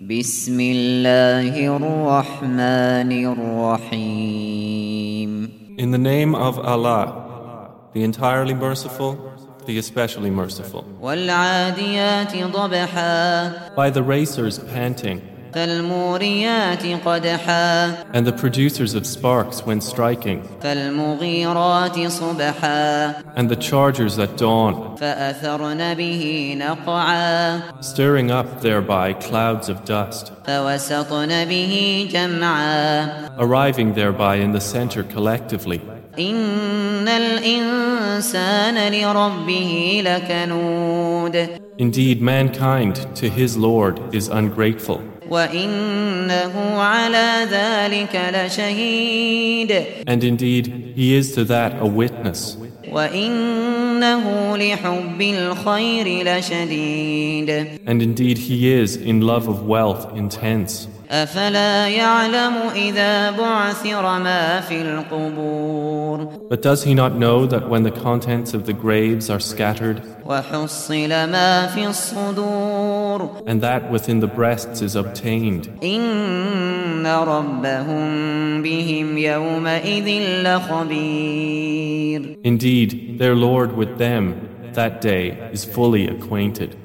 بسم الله الرحمن الرحيم In the name of Allah, the entirely merciful, the especially merciful. والعاديات ضبحا By the racers panting, فالموريات قدحا And the producers of sparks when striking. And the chargers at dawn. Stirring up thereby clouds of dust. Arriving thereby in the center collectively. Indeed, mankind to his Lord is ungrateful. And indeed, he is to that a witness. And indeed, he is in love of wealth intense. أفلا يعلم إذا بعثر ما في القبور But does he not know that when the contents of the graves are scattered, وحصل ما في الصدور and that within the breasts is obtained, إن ربهم بهم يومئذ لخبير indeed, their Lord with them that day is fully acquainted.